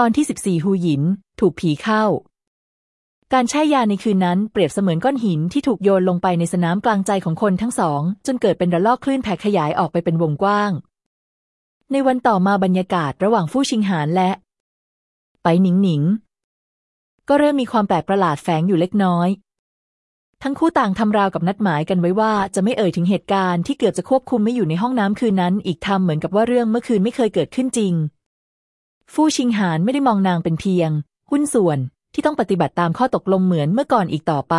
ตอนที่ 14ฮูหยิน ถูกผีเข้า การแช่ยาในคืนนั้นเปรียบเสมือนก้อนหินที่ถูกโยนลงไปในสนามกลางใจของคนทั้งสอง จนเกิดเป็นระลอกคลื่นแผ่ขยายออกไปเป็นวงกว้าง ในวันต่อมาบรรยากาศระหว่างฟู่ชิงหานและ ไปหนิงหนิง ก็เริ่มมีความแปลกประหลาดแฝงอยู่เล็กน้อย ทั้งคู่ต่างทำราวกับนัดหมายกันไว้ว่าจะไม่เอ่ยถึงเหตุการณ์ที่เกือบจะควบคุมไม่อยู่ในห้องน้ำคืนนั้น อีกทำเหมือนกับว่าเรื่องเมื่อคืนไม่เคยเกิดขึ้นจริง ฟู่ชิงหานไม่ได้มองนางเป็นเพียง หุ้นส่วนที่ต้องปฏิบัติตามข้อตกลงเหมือนเมื่อก่อนอีกต่อไป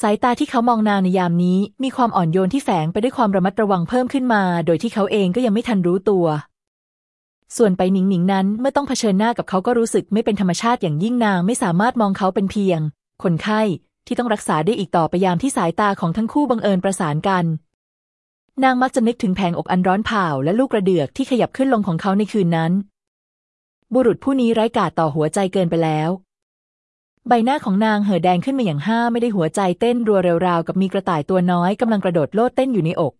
สายตาที่เขามองนางในยามนี้มีความอ่อนโยนที่แฝงไปด้วยความระมัดระวังเพิ่มขึ้นมา โดยที่เขาเองก็ยังไม่ทันรู้ตัว ส่วนไปหนิงหนิงนั้นเมื่อต้องเผชิญหน้ากับเขาก็รู้สึกไม่เป็นธรรมชาติอย่างยิ่งนางไม่สามารถมองเขาเป็นเพียง คนไข้ที่ต้องรักษาได้อีกต่อไปยามที่สายตาของทั้งคู่บังเอิญประสานกัน นางมักจะนึกถึงแผงอกอันร้อนเผาและลูกกระเดือกที่ขยับขึ้นลงของเขาในคืนนั้น บุรุษผู้นี้ไร้กาจต่อหัวใจเกินไปแล้ว ใบหน้าของนางเห่อแดงขึ้นมาอย่างห้าไม่ได้หัวใจเต้นรัวเรวๆกับมีกระต่ายตัวน้อยกำลังกระโดดโลดเต้นอยู่ในอก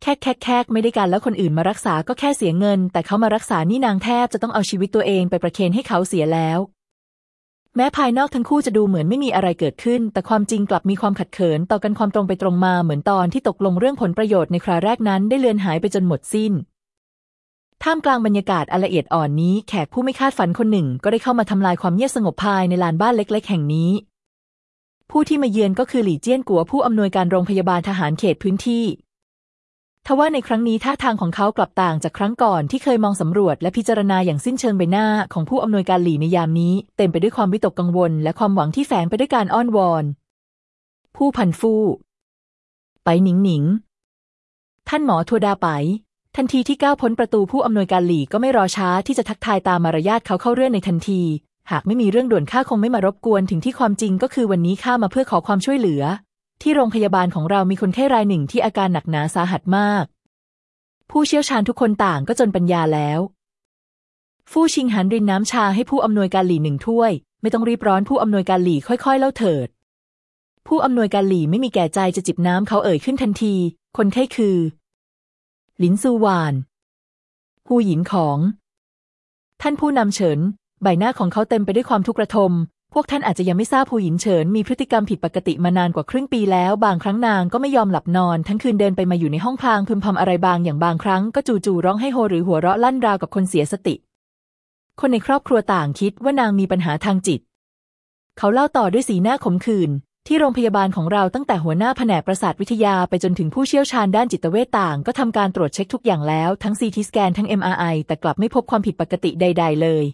แคกแคกแคกไม่ได้การแล้วคนอื่นมารักษาก็แค่เสียเงิน แต่เขามารักษานี่นางแทบจะต้องเอาชีวิตตัวเองไปประเคนให้เขาเสียแล้ว แม้ภายนอกทั้งคู่จะดูเหมือนไม่มีอะไรเกิดขึ้น แต่ความจริงกลับมีความขัดเขินต่อกันความตรงไปตรงมาเหมือนตอนที่ตกลงเรื่องผลประโยชน์ในคราแรกนั้นได้เลือนหายไปจนหมดสิ้น ท่ามกลางบรรยากาศอันละเอียดอ่อนนี้แขกผู้ไม่คาดฝันคนหนึ่ง ก็ได้เข้ามาทำลายความเงียบสงบภายในลานบ้านเล็ก ๆ แห่งนี้ ผู้ที่มาเยือนก็คือหลี่เจี้ยนกัวผู้อำนวยการโรงพยาบาลทหารเขตพื้นที่ทว่าในครั้งนี้ท่าทางของเขากลับต่างจากครั้งก่อนที่เคยมองสำรวจและพิจารณาอย่างสิ้นเชิงใบหน้าของผู้อำนวยการหลี่ในยามนี้ เต็มไปด้วยความวิตกกังวล และความหวังที่แฝงไปด้วยการอ้อนวอน ผู้พันฟู่ไปหนิงหนิง ท่านหมอทัวดาไป ทันทีที่ก้าวพ้นประตูผู้อำนวยการหลีก็ไม่รอช้าที่จะทักทายตามมารยาทเขาเข้าเรื่องในทันที หากไม่มีเรื่องด่วนข้าคงไม่มารบกวนถึงที่ความจริงก็คือวันนี้ข้ามาเพื่อขอความช่วยเหลือ ที่โรงพยาบาลของเรามีคนไข้รายหนึ่งที่อาการหนักหนาสาหัสมาก ผู้เชี่ยวชาญทุกคนต่างก็จนปัญญาแล้วฟู่ชิงหันรินน้ำชาให้ผู้อำนวยการหลี่หนึ่งถ้วย ไม่ต้องรีบร้อนผู้อำนวยการหลี่ค่อย ๆ เล่าเถิด ผู้อำนวยการหลี่ไม่มีแก่ใจจะจิบน้ำเขาเอ่ยขึ้นทันที คนไข้คือ ลินซูหวานฮูหยินของ ท่านผู้นำเฉิน ใบหน้าของเขาเต็มไปด้วยความทุกข์ระทม พวกท่านอาจจะยังไม่ทราบฮูหยินเฉินมีพฤติกรรมผิดปกติมานานกว่าครึ่งปีแล้ว บางครั้งนางก็ไม่ยอมหลับนอน ทั้งคืนเดินไปมาอยู่ในห้องพลางพึมพำอะไรบางอย่างบางครั้งก็จู่ๆร้องให้โฮหรือหัวเราะลั่นราวกับคนเสียสติ คนในครอบครัวต่างคิดว่านางมีปัญหาทางจิต เขาเล่าต่อด้วยสีหน้าขมขื่น ที่โรงพยาบาลของเราตั้งแต่หัวหน้าแผนกประสาทวิทยาไปจนถึงผู้เชี่ยวชาญด้านจิตเวชต่าง ก็ทำการตรวจเช็คทุกอย่างแล้วทั้งซีทีสแกนทั้ง MRI แต่กลับไม่พบความผิดปกติใด ๆ เลย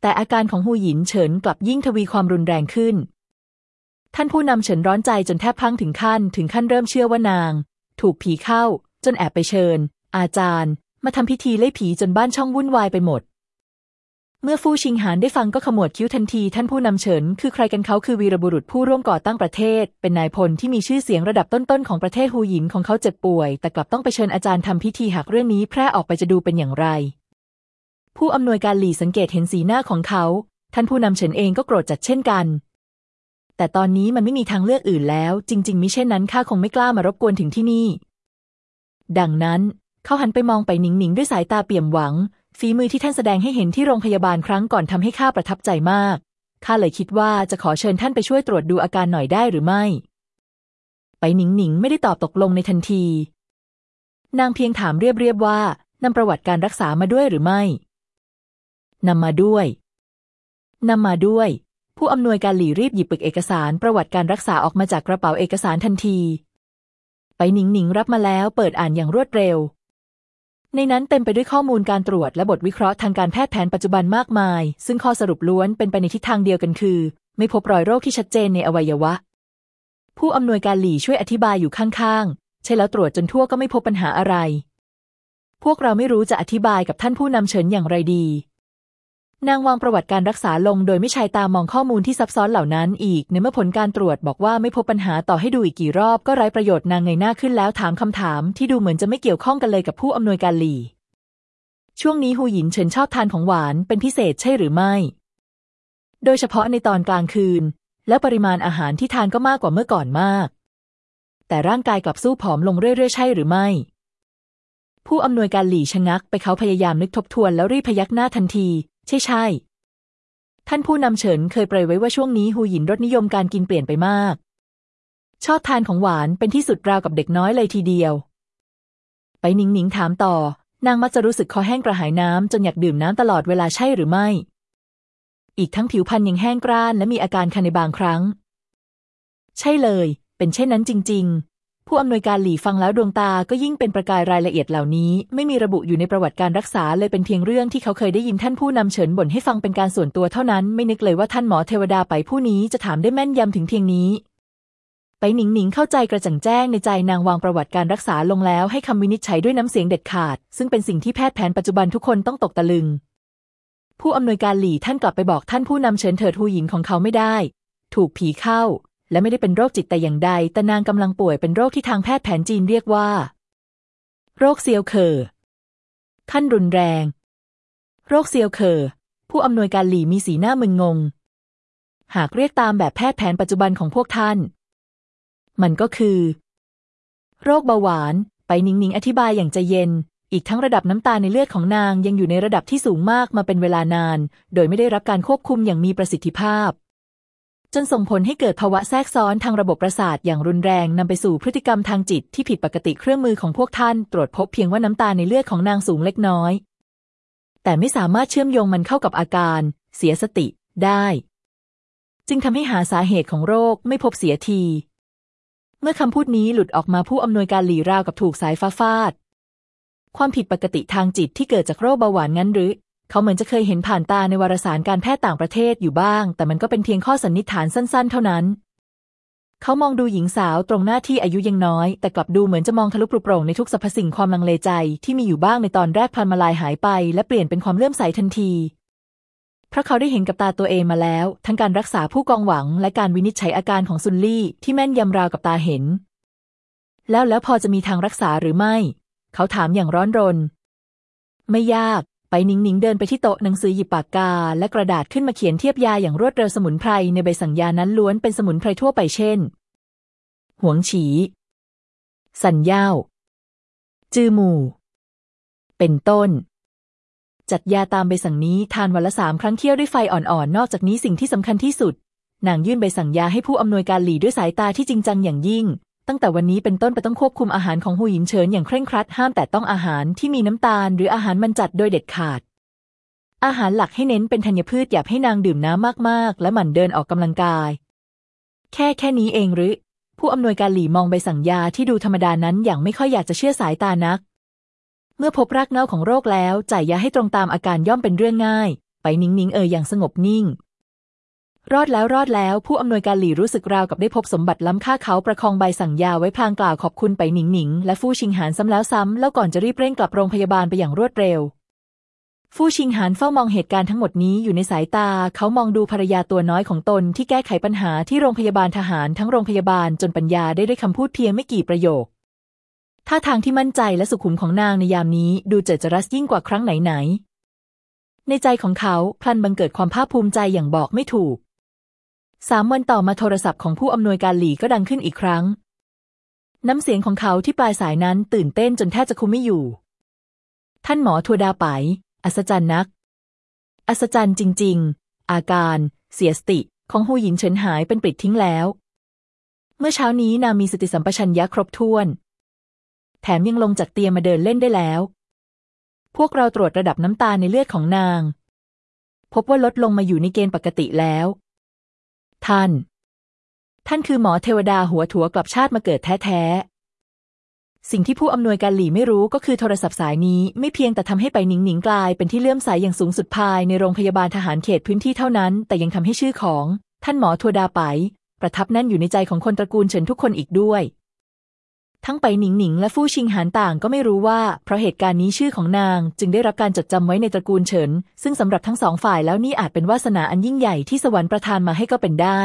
แต่อาการของฮูหยินเฉินกลับยิ่งทวีความรุนแรงขึ้น ท่านผู้นำเฉินร้อนใจจนแทบพังถึงขั้น ถึงขั้นเริ่มเชื่อว่านาง ถูกผีเข้า จนแอบไปเชิญ อาจารย์ มาทำพิธีไล่ผีจนบ้านช่องวุ่นวายไปหมด เมื่อฟู่ชิงหานได้ฟังก็ขมวดคิ้วทันที ท่านผู้นำเฉิน คือใครกันเขาคือวีรบุรุษผู้ร่วมก่อตั้งประเทศ เป็นนายพลที่มีชื่อเสียงระดับต้นๆของประเทศฮูหยินของเขาเจ็บป่วย แต่กลับต้องไปเชิญอาจารย์ทำพิธีหากเรื่องนี้แพร่ออกไปจะดูเป็นอย่างไร ผู้อำนวยการหลี่สังเกตเห็นสีหน้าของเขา ท่านผู้นำเฉินเองก็โกรธจัดเช่นกัน แต่ตอนนี้มันไม่มีทางเลือกอื่นแล้ว จริง ๆ มิเช่นนั้นข้าคงไม่กล้ามารบกวนถึงที่นี่ ดังนั้น เขาหันไปมองไปหนิงหนิงด้วยสายตาเปี่ยมหวัง ฝีมือที่ท่านแสดงให้เห็นที่โรงพยาบาลครั้งก่อนทำให้ข้าประทับใจมาก ข้าเลยคิดว่าจะขอเชิญท่านไปช่วยตรวจดูอาการหน่อยได้หรือไม่ ไปหนิงหนิงไม่ได้ตอบตกลงในทันที นางเพียงถามเรียบๆว่านำประวัติการรักษามาด้วยหรือไม่ นำมาด้วย นำมาด้วย ผู้อำนวยการหลี่รีบหยิบปึกเอกสารประวัติการรักษาออกมาจากกระเป๋าเอกสารทันที ไปหนิงหนิงรับมาแล้วเปิดอ่านอย่างรวดเร็ว ในนั้นเต็มไปด้วยข้อมูลการตรวจและบทวิเคราะห์ทางการแพทย์แผนปัจจุบันมากมาย ซึ่งข้อสรุปล้วนเป็นไปในทิศทางเดียวกันคือ ไม่พบรอยโรคที่ชัดเจนในอวัยวะ ผู้อำนวยการหลี่ช่วยอธิบายอยู่ข้างๆ ใช่แล้วตรวจจนทั่วก็ไม่พบปัญหาอะไร พวกเราไม่รู้จะอธิบายกับท่านผู้นำเฉินอย่างไรดี นางวางประวัติการรักษาลงโดยไม่ใช้ตามองข้อมูลที่ซับซ้อนเหล่านั้นอีก ในเมื่อผลการตรวจบอกว่าไม่พบปัญหาต่อให้ดูอีกกี่รอบก็ไร้ประโยชน์นางเงยหน้าขึ้นแล้วถามคำถามที่ดูเหมือนจะไม่เกี่ยวข้องกันเลยกับผู้อำนวยการหลี่ ช่วงนี้ฮูหยินเฉินชอบทานของหวานเป็นพิเศษใช่หรือไม่ โดยเฉพาะในตอนกลางคืน และปริมาณอาหารที่ทานก็มากกว่าเมื่อก่อนมาก แต่ร่างกายกลับสู้ผอมลงเรื่อยๆ ใช่หรือไม่ผู้อำนวยการหลี่ชะงักไปเขาพยายามนึกทบทวนแล้วรีพยักหน้าทันที ใช่ใช่ท่านผู้นำเฉินเคยเปรยไว้ว่าช่วงนี้หูหยินรสนิยมการกินเปลี่ยนไปมาก ชอบทานของหวานเป็นที่สุดราวกับเด็กน้อยเลยทีเดียว ไปหนิงหนิงถามต่อ นางมักจะรู้สึกคอแห้งกระหายน้ำจนอยากดื่มน้ำตลอดเวลาใช่หรือไม่ อีกทั้งผิวพรรณยังแห้งกร้านและมีอาการคันในบางครั้ง ใช่เลย เป็นเช่นนั้นจริง ผู้อำนวยการหลี่ฟังแล้วดวงตาก็ยิ่งเป็นประกายรายละเอียดเหล่านี้ ไม่มีระบุอยู่ในประวัติการรักษาเลยเป็นเพียงเรื่องที่เขาเคยได้ยินท่านผู้นำเฉินบ่นให้ฟังเป็นการส่วนตัวเท่านั้น ไม่นึกเลยว่าท่านหมอเทวดาไปผู้นี้จะถามได้แม่นยำถึงเพียงนี้ ไปหนิงหนิงเข้าใจกระจ่างแจ้งในใจนางวางประวัติการรักษาลงแล้วให้คำวินิจฉัยด้วยน้ำเสียงเด็ดขาด ซึ่งเป็นสิ่งที่แพทย์แผนปัจจุบันทุกคนต้องตกตะลึง ผู้อำนวยการหลี่ท่านกลับไปบอกท่านผู้นำเฉินเถิดฮูหยินของเขาไม่ได้ ถูกผีเข้า และไม่ได้เป็นโรคจิตแต่อย่างใด แต่นางกำลังป่วยเป็นโรคที่ทางแพทย์แผนจีนเรียกว่า โรคเซียวเข่อขั้นรุนแรง โรคเซียวเข่อผู้อำนวยการหลี่มีสีหน้ามึนงง หากเรียกตามแบบแพทย์แผนปัจจุบันของพวกท่าน มันก็คือ โรคเบาหวาน ไปนิงนิงอธิบายอย่างใจเย็น อีกทั้งระดับน้ำตาในเลือดของนางยังอยู่ในระดับที่สูงมากมาเป็นเวลานาน โดยไม่ได้รับการควบคุมอย่างมีประสิทธิภาพ จนส่งผลให้เกิดภาวะแทรกซ้อนทางระบบประสาทอย่างรุนแรงนำไปสู่พฤติกรรมทางจิตที่ผิดปกติเครื่องมือของพวกท่าน ตรวจพบเพียงว่าน้ำตาในเลือดของนางสูงเล็กน้อย แต่ไม่สามารถเชื่อมโยงมันเข้ากับอาการ เสียสติได้ จึงทำให้หาสาเหตุของโรคไม่พบเสียที เมื่อคำพูดนี้หลุดออกมาผู้อำนวยการหลีราวกับถูกสายฟ้าฟาด ความผิดปกติทางจิตที่เกิดจากโรคเบาหวานงั้นหรือ เขาเหมือนจะเคยเห็นผ่านตาในวารสารการแพทย์ต่างประเทศอยู่บ้าง แต่มันก็เป็นเพียงข้อสันนิษฐานสั้น ๆ เท่านั้น เขามองดูหญิงสาวตรงหน้าที่อายุยังน้อย แต่กลับดูเหมือนจะมองทะลุปลุกโปร่งในทุกสรรพสิ่งความลังเลใจที่มีอยู่บ้างในตอนแรกพลันมาลายหายไป และเปลี่ยนเป็นความเลื่อมใสทันทีเพราะเขาได้เห็นกับตาตัวเองมาแล้ว ทั้งการรักษาผู้กองหวัง และการวินิจฉัยอาการของซุนลี่ ที่แม่นยำราวกับตาเห็น แล้วแล้วพอจะมีทางรักษาหรือไม่ เขาถามอย่างร้อนรน ไม่ยาก ไปนิงนิงเดินไปที่โต๊ะหนังสือหยิบปากกา และกระดาษขึ้นมาเขียนเทียบยาอย่างรวดเร็วสมุนไพรในใบสั่งยานั้นล้วนเป็นสมุนไพรทั่วไปเช่น หวงฉี สันเย่าจือหมู่ เป็นต้น จัดยาตามใบสั่งนี้ทานวันละสามครั้งเคี่ยวด้วยไฟอ่อนๆ นอกจากนี้สิ่งที่สำคัญที่สุด นางยื่นใบสั่งยาให้ผู้อำนวยการหลีด้วยสายตาที่จริงจังอย่างยิ่ง ตั้งแต่วันนี้เป็นต้นไปต้องควบคุมอาหารของหูหยินเฉินอย่างเคร่งครัดห้ามแต่ต้องอาหารที่มีน้ำตาล หรืออาหารมันจัดโดยเด็ดขาด อาหารหลักให้เน้นเป็นธัญพืชหยาบให้นางดื่มน้ำมากๆ และหมั่นเดินออกกำลังกาย แค่แค่นี้เองหรือ ผู้อำนวยการหลี่มองใบสั่งยาที่ดูธรรมดานั้นอย่างไม่ค่อยอยากจะเชื่อสายตานัก เมื่อพบรากเหง้าของโรคแล้วจ่ายยาให้ตรงตามอาการย่อมเป็นเรื่องง่าย ไปนิ่งๆเอ่ยอย่างสงบนิ่ง รอดแล้วรอดแล้ว ผู้อำนวยการหลี่รู้สึกราวกับได้พบสมบัติล้ำค่าเขาประคองใบสั่งยาไว้พลางกล่าวขอบคุณไปหนิงหนิงและฟู่ชิงหานซ้ำแล้วซ้ำแล้วก่อนจะรีบเร่งกลับโรงพยาบาลไปอย่างรวดเร็ว ฟู่ชิงหานเฝ้ามองเหตุการณ์ทั้งหมดนี้อยู่ในสายตา เขามองดูภรรยาตัวน้อยของตนที่แก้ไขปัญหาที่โรงพยาบาลทหารทั้งโรงพยาบาลจนปัญญาได้ด้วยคำพูดเพียงไม่กี่ประโยคท่าทางที่มั่นใจและสุขุมของนางในยามนี้ดูเจิดจรัสยิ่งกว่าครั้งไหนๆในใจของเขาพลันบังเกิดความภาคภูมิใจอย่างบอกไม่ถูก สามวันต่อมาโทรศัพท์ของผู้อำนวยการหลีก็ดังขึ้นอีกครั้ง น้ำเสียงของเขาที่ปลายสายนั้นตื่นเต้นจนแทบจะคุมไม่อยู่ ท่านหมอทัวดาไป อัศจรรย์นัก อัศจรรย์จริง ๆ อาการ เสียสติของหูหยินเฉินหายเป็นปิดทิ้งแล้ว เมื่อเช้านี้นางมีสติสัมปชัญญะครบถ้วน แถมยังลงจากเตียงมาเดินเล่นได้แล้ว พวกเราตรวจระดับน้ำตาลในเลือดของนาง พบว่าลดลงมาอยู่ในเกณฑ์ปกติแล้ว ท่าน ท่านคือหมอเทวดาหัวถัวกลับชาติมาเกิดแท้ๆ สิ่งที่ผู้อำนวยการหลี่ไม่รู้ก็คือโทรศัพท์สายนี้ไม่เพียงแต่ทำให้ไปหนิงหนิงกลายเป็นที่เลื่อมใสยอย่างสูงสุดภายในโรงพยาบาลทหารเขตพื้นที่เท่านั้น แต่ยังทำให้ชื่อของ ท่านหมอทัวดาไป ประทับแน่นอยู่ในใจของคนตระกูลเฉินทุกคนอีกด้วย ทั้งไปหนิงหนิงและฟู่ชิงหานต่างก็ไม่รู้ว่า เพราะเหตุการณ์นี้ชื่อของนาง จึงได้รับการจดจำไว้ในตระกูลเฉิน ซึ่งสำหรับทั้งสองฝ่ายแล้วนี่อาจเป็นวาสนาอันยิ่งใหญ่ที่สวรรค์ประทานมาให้ก็เป็นได้